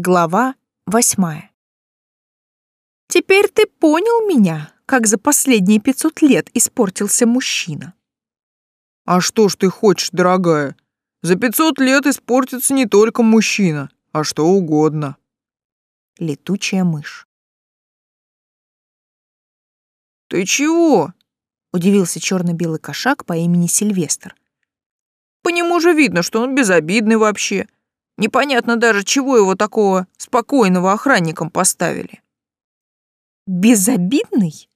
Глава восьмая. Теперь ты понял меня, как за последние пятьсот лет испортился мужчина. А что ж ты хочешь, дорогая? За пятьсот лет испортится не только мужчина, а что угодно. Летучая мышь. Ты чего? Удивился черно-белый кошак по имени Сильвестр. По нему же видно, что он безобидный вообще. Непонятно даже, чего его такого спокойного охранником поставили. Безобидный?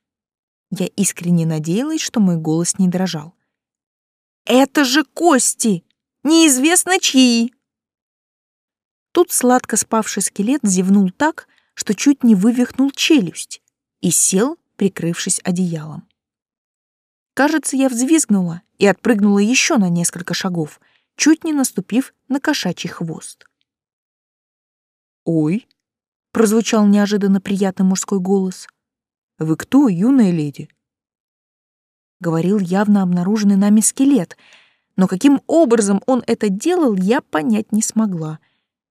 Я искренне надеялась, что мой голос не дрожал. Это же кости! Неизвестно чьи! Тут сладко спавший скелет зевнул так, что чуть не вывихнул челюсть и сел, прикрывшись одеялом. Кажется, я взвизгнула и отпрыгнула еще на несколько шагов — чуть не наступив на кошачий хвост. «Ой!» — прозвучал неожиданно приятный мужской голос. «Вы кто, юная леди?» Говорил явно обнаруженный нами скелет, но каким образом он это делал, я понять не смогла.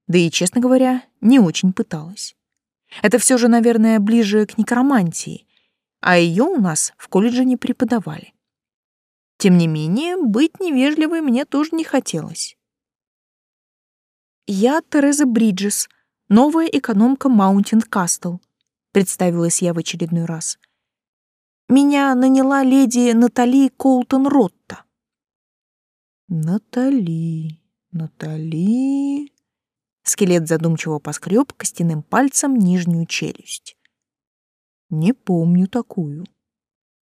Да и, честно говоря, не очень пыталась. Это все же, наверное, ближе к некромантии, а ее у нас в колледже не преподавали. Тем не менее, быть невежливой мне тоже не хотелось. «Я Тереза Бриджес, новая экономка Маунтин Кастл», — представилась я в очередной раз. «Меня наняла леди Натали Коултон Ротта». «Натали, Натали...» Скелет задумчиво поскреб костяным пальцем нижнюю челюсть. «Не помню такую»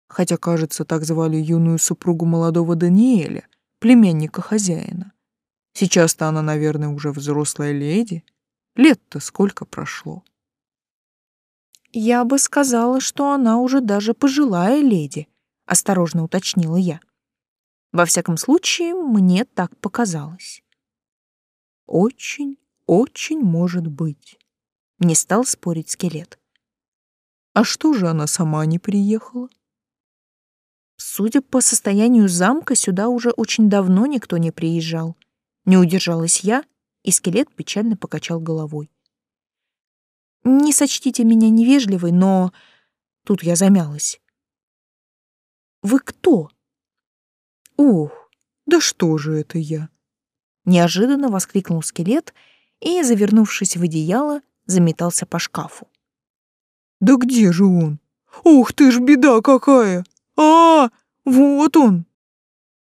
хотя, кажется, так звали юную супругу молодого Даниэля, племянника хозяина. Сейчас-то она, наверное, уже взрослая леди. Лет-то сколько прошло? Я бы сказала, что она уже даже пожилая леди, осторожно уточнила я. Во всяком случае, мне так показалось. Очень, очень может быть. Не стал спорить скелет. А что же она сама не приехала? Судя по состоянию замка, сюда уже очень давно никто не приезжал. Не удержалась я, и скелет печально покачал головой. Не сочтите меня невежливой, но тут я замялась. Вы кто? Ох, да что же это я? Неожиданно воскликнул скелет и, завернувшись в одеяло, заметался по шкафу. Да где же он? Ух ты ж беда какая! А, вот он.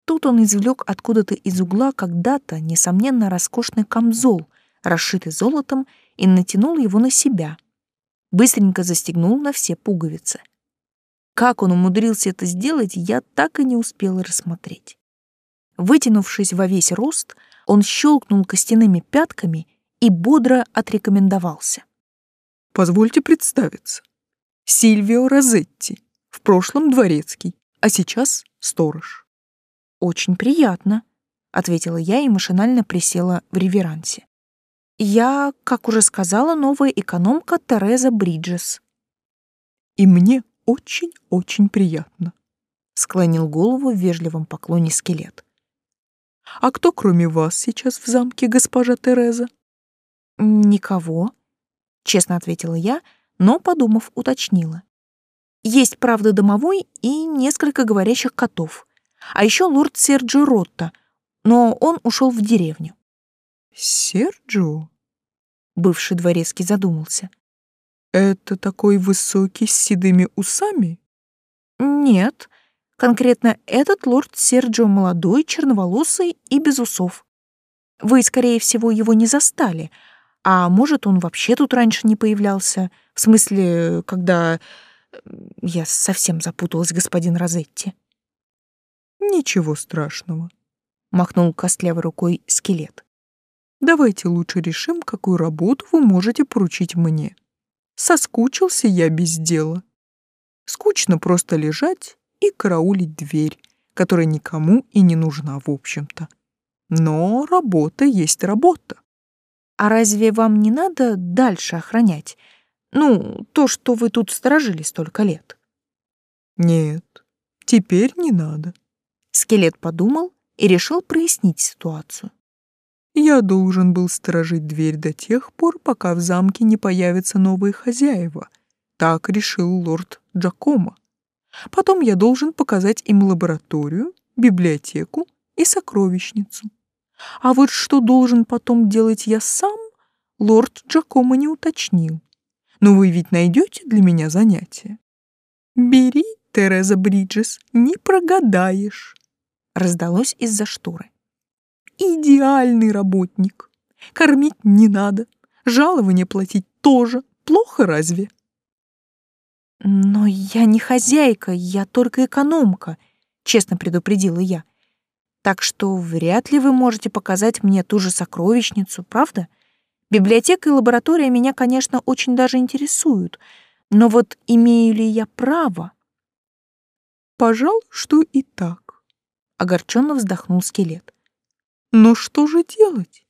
Тут он извлек откуда-то из угла когда-то, несомненно, роскошный камзол, расшитый золотом, и натянул его на себя. Быстренько застегнул на все пуговицы. Как он умудрился это сделать, я так и не успела рассмотреть. Вытянувшись во весь рост, он щелкнул костяными пятками и бодро отрекомендовался. «Позвольте представиться. Сильвио Розетти, в прошлом дворецкий, а сейчас сторож. Очень приятно, ответила я и машинально присела в реверансе. Я, как уже сказала, новая экономка Тереза Бриджес. И мне очень-очень приятно, склонил голову в вежливом поклоне скелет. А кто, кроме вас, сейчас в замке, госпожа Тереза? Никого, честно ответила я, но, подумав, уточнила. Есть, правда, домовой и несколько говорящих котов. А еще лорд Серджио Ротта, но он ушел в деревню. Серджио? Бывший дворецкий задумался. Это такой высокий с седыми усами? Нет, конкретно этот лорд Серджио молодой, черноволосый и без усов. Вы, скорее всего, его не застали, а может, он вообще тут раньше не появлялся, в смысле, когда я совсем запуталась, господин Розетти. Ничего страшного, махнул костлявой рукой скелет. Давайте лучше решим, какую работу вы можете поручить мне. Соскучился я без дела. Скучно просто лежать и караулить дверь, которая никому и не нужна, в общем-то. Но работа есть работа. А разве вам не надо дальше охранять? Ну, то, что вы тут сторожили столько лет. Нет, теперь не надо. Скелет подумал и решил прояснить ситуацию. Я должен был сторожить дверь до тех пор, пока в замке не появятся новые хозяева. Так решил лорд Джакомо. Потом я должен показать им лабораторию, библиотеку и сокровищницу. А вот что должен потом делать я сам, лорд Джакомо не уточнил. Но вы ведь найдете для меня занятие? Бери, Тереза Бриджес, не прогадаешь. Раздалось из-за шторы. Идеальный работник. Кормить не надо, жалование платить тоже. Плохо разве? Но я не хозяйка, я только экономка, честно предупредила я. Так что вряд ли вы можете показать мне ту же сокровищницу, правда? Библиотека и лаборатория меня, конечно, очень даже интересуют, но вот имею ли я право? Пожалуй, что и так. Огорченно вздохнул скелет. Но что же делать?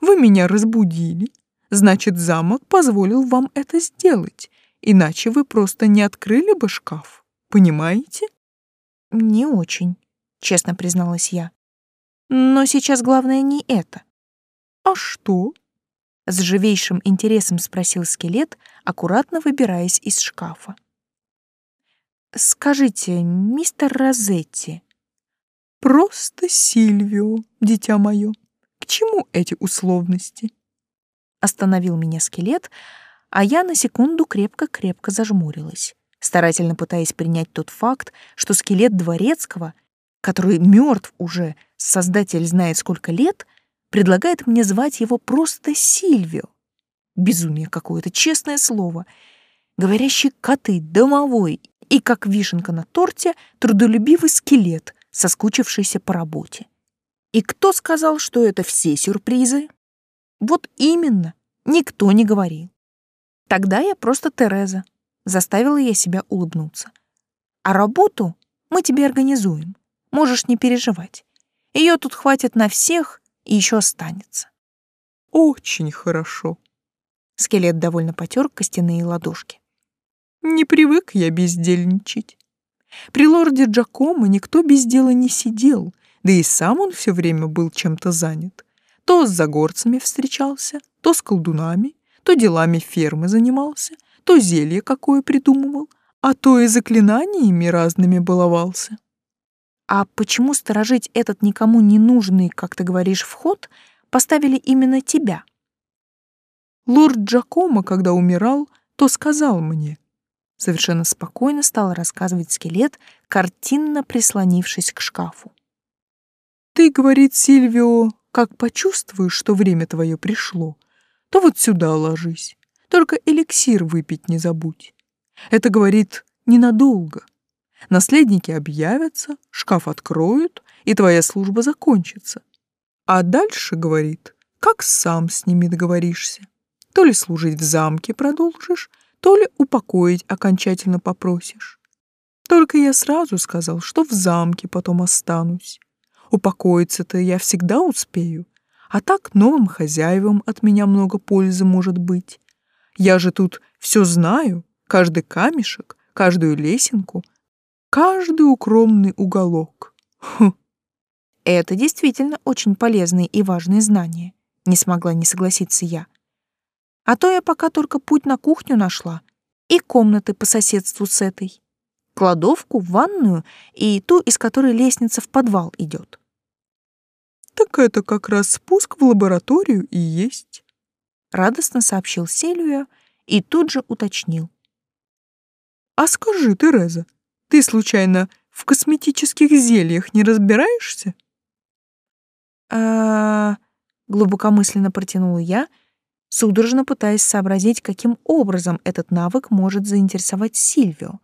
Вы меня разбудили, значит, замок позволил вам это сделать, иначе вы просто не открыли бы шкаф, понимаете? Не очень, честно призналась я. Но сейчас главное не это. А что? С живейшим интересом спросил скелет, аккуратно выбираясь из шкафа. «Скажите, мистер Розетти...» «Просто Сильвио, дитя мое. К чему эти условности?» Остановил меня скелет, а я на секунду крепко-крепко зажмурилась, старательно пытаясь принять тот факт, что скелет Дворецкого, который мертв уже, создатель знает сколько лет, предлагает мне звать его просто Сильвио. Безумие какое-то, честное слово. Говорящие коты, домовой и, как вишенка на торте, трудолюбивый скелет, соскучившийся по работе. И кто сказал, что это все сюрпризы? Вот именно, никто не говорил. Тогда я просто Тереза. Заставила я себя улыбнуться. А работу мы тебе организуем. Можешь не переживать. Ее тут хватит на всех, и еще останется. Очень хорошо. Скелет довольно потер костяные ладошки. Не привык я бездельничать. При лорде Джакомо никто без дела не сидел, да и сам он все время был чем-то занят. То с загорцами встречался, то с колдунами, то делами фермы занимался, то зелье какое придумывал, а то и заклинаниями разными баловался. А почему сторожить этот никому не нужный, как ты говоришь, вход поставили именно тебя? Лорд Джакомо, когда умирал, то сказал мне. Совершенно спокойно стал рассказывать скелет, картинно прислонившись к шкафу. Ты, говорит Сильвио, как почувствуешь, что время твое пришло, то вот сюда ложись. Только эликсир выпить не забудь. Это, говорит, ненадолго. Наследники объявятся, шкаф откроют, и твоя служба закончится. А дальше, говорит, как сам с ними договоришься. То ли служить в замке продолжишь, то ли упокоить окончательно попросишь. Только я сразу сказал, что в замке потом останусь. Упокоиться-то я всегда успею, а так новым хозяевам от меня много пользы может быть. Я же тут все знаю, каждый камешек, каждую лесенку, каждый укромный уголок. Хм. Это действительно очень полезные и важные знания, не смогла не согласиться я. А то я пока только путь на кухню нашла и комнаты по соседству с этой. Кладовку, ванную и ту, из которой лестница в подвал идет. Так это как раз спуск в лабораторию и есть. Радостно сообщил Сильвия и тут же уточнил. А скажи, Тереза, ты, случайно, в косметических зельях не разбираешься? А, глубокомысленно протянула я, судорожно пытаясь сообразить, каким образом этот навык может заинтересовать Сильвио.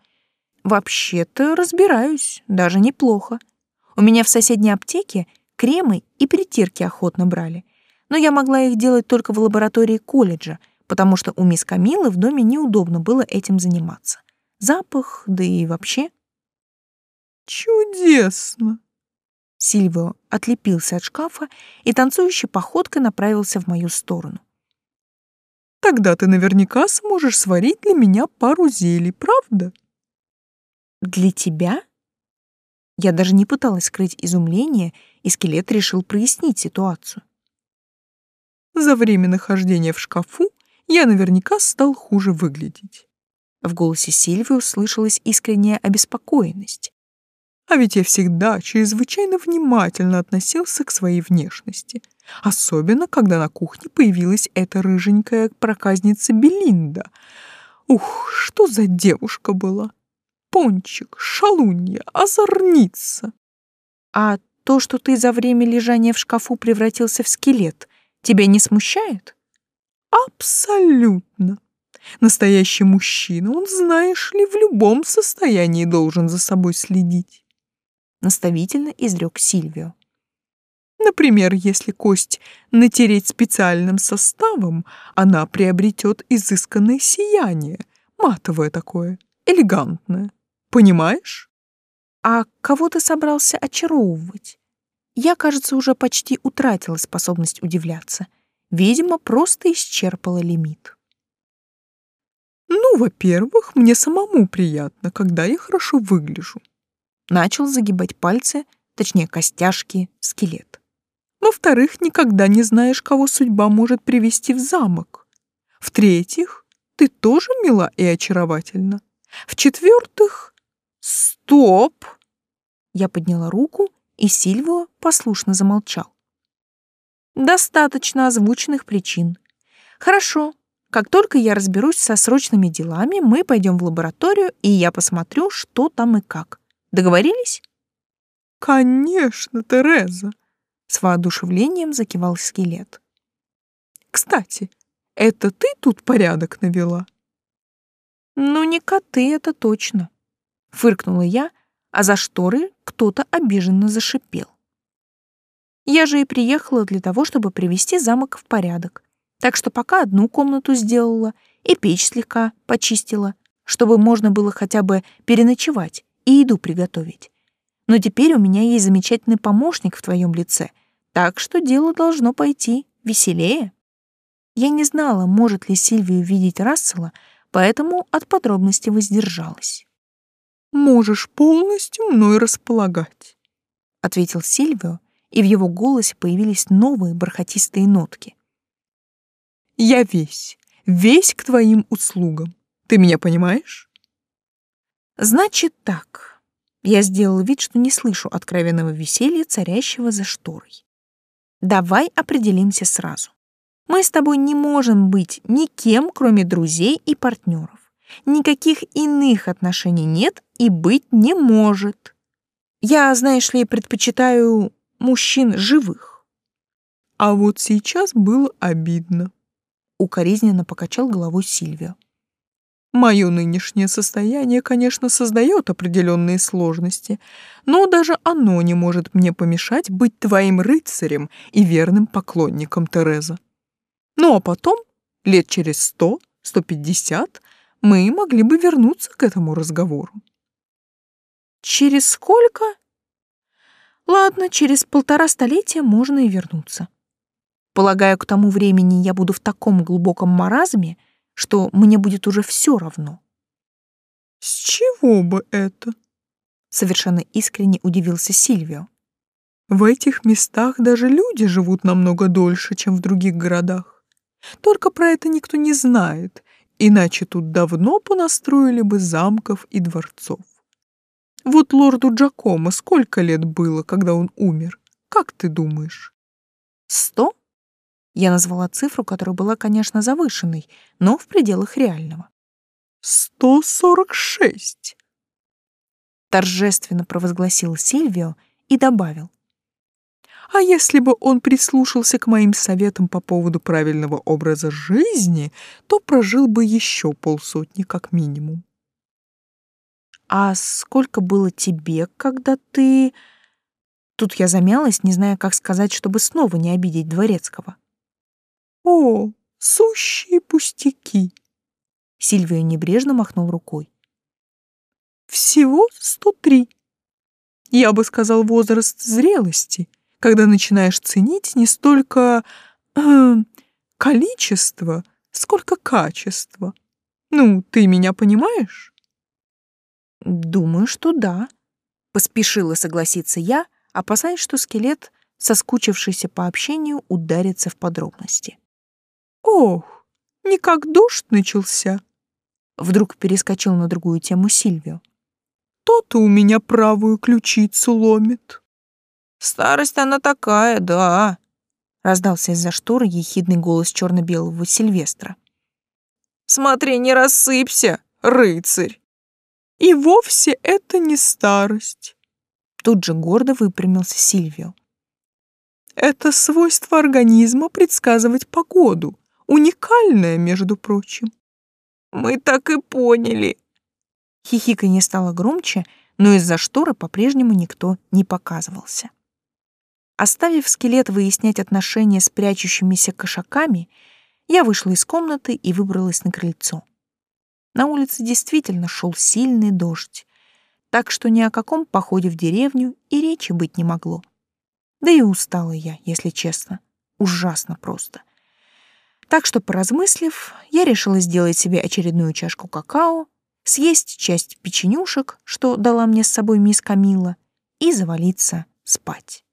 Вообще-то разбираюсь, даже неплохо. У меня в соседней аптеке кремы и притирки охотно брали, но я могла их делать только в лаборатории колледжа, потому что у мисс Камилы в доме неудобно было этим заниматься. Запах, да и вообще. Чудесно. Сильвио отлепился от шкафа и танцующей походкой направился в мою сторону. Тогда ты наверняка сможешь сварить для меня пару зелий, правда? Для тебя? Я даже не пыталась скрыть изумление, и скелет решил прояснить ситуацию. За время нахождения в шкафу я наверняка стал хуже выглядеть. В голосе Сильвии услышалась искренняя обеспокоенность. А ведь я всегда чрезвычайно внимательно относился к своей внешности. Особенно, когда на кухне появилась эта рыженькая проказница Белинда. Ух, что за девушка была! Пончик, шалунья, озорница. А то, что ты за время лежания в шкафу превратился в скелет, тебя не смущает? Абсолютно. Настоящий мужчина, он, знаешь ли, в любом состоянии должен за собой следить наставительно изрек Сильвио. Например, если кость натереть специальным составом, она приобретет изысканное сияние, матовое такое, элегантное. Понимаешь? А кого ты собрался очаровывать? Я, кажется, уже почти утратила способность удивляться. Видимо, просто исчерпала лимит. Ну, во-первых, мне самому приятно, когда я хорошо выгляжу начал загибать пальцы, точнее костяшки, скелет. Во-вторых, никогда не знаешь, кого судьба может привести в замок. В-третьих, ты тоже мила и очаровательна. В-четвертых, стоп! Я подняла руку, и Сильвио послушно замолчал. Достаточно озвученных причин. Хорошо, как только я разберусь со срочными делами, мы пойдем в лабораторию, и я посмотрю, что там и как. Договорились? Конечно, Тереза, с воодушевлением закивал скелет. Кстати, это ты тут порядок навела? Ну не коты это точно, фыркнула я, а за шторы кто-то обиженно зашипел. Я же и приехала для того, чтобы привести замок в порядок. Так что пока одну комнату сделала и печь слегка почистила, чтобы можно было хотя бы переночевать и еду приготовить. Но теперь у меня есть замечательный помощник в твоем лице, так что дело должно пойти веселее. Я не знала, может ли Сильвия увидеть Рассела, поэтому от подробностей воздержалась. «Можешь полностью мной располагать», — ответил Сильвио, и в его голосе появились новые бархатистые нотки. «Я весь, весь к твоим услугам. Ты меня понимаешь?» Значит так. Я сделал вид, что не слышу откровенного веселья, царящего за шторой. Давай определимся сразу. Мы с тобой не можем быть никем, кроме друзей и партнеров. Никаких иных отношений нет и быть не может. Я, знаешь ли, предпочитаю мужчин живых. А вот сейчас было обидно. Укоризненно покачал головой Сильвио. Мое нынешнее состояние, конечно, создает определенные сложности, но даже оно не может мне помешать быть твоим рыцарем и верным поклонником Тереза. Ну а потом, лет через сто, сто пятьдесят, мы могли бы вернуться к этому разговору. Через сколько? Ладно, через полтора столетия можно и вернуться. Полагаю, к тому времени я буду в таком глубоком маразме, что мне будет уже все равно. С чего бы это? Совершенно искренне удивился Сильвио. В этих местах даже люди живут намного дольше, чем в других городах. Только про это никто не знает, иначе тут давно понастроили бы замков и дворцов. Вот лорду Джакомо сколько лет было, когда он умер? Как ты думаешь? Сто? Я назвала цифру, которая была, конечно, завышенной, но в пределах реального. «Сто сорок шесть!» Торжественно провозгласил Сильвио и добавил. «А если бы он прислушался к моим советам по поводу правильного образа жизни, то прожил бы еще полсотни как минимум». «А сколько было тебе, когда ты...» Тут я замялась, не зная, как сказать, чтобы снова не обидеть Дворецкого. О, сущие пустяки. Сильвия небрежно махнул рукой. Всего сто три. Я бы сказал возраст зрелости, когда начинаешь ценить не столько э, количество, сколько качество. Ну, ты меня понимаешь? Думаю, что да. Поспешила согласиться я, опасаясь, что скелет, соскучившийся по общению, ударится в подробности. Ох, не как дождь начался. Вдруг перескочил на другую тему Сильвио. То-то у меня правую ключицу ломит. Старость она такая, да. Раздался из-за шторы ехидный голос черно-белого Сильвестра. Смотри, не рассыпься, рыцарь. И вовсе это не старость. Тут же гордо выпрямился Сильвио. Это свойство организма предсказывать погоду, уникальное, между прочим. Мы так и поняли. Хихиканье стало громче, но из-за шторы по-прежнему никто не показывался. Оставив скелет выяснять отношения с прячущимися кошаками, я вышла из комнаты и выбралась на крыльцо. На улице действительно шел сильный дождь, так что ни о каком походе в деревню и речи быть не могло. Да и устала я, если честно. Ужасно просто. Так что, поразмыслив, я решила сделать себе очередную чашку какао, съесть часть печенюшек, что дала мне с собой мисс Камила, и завалиться спать.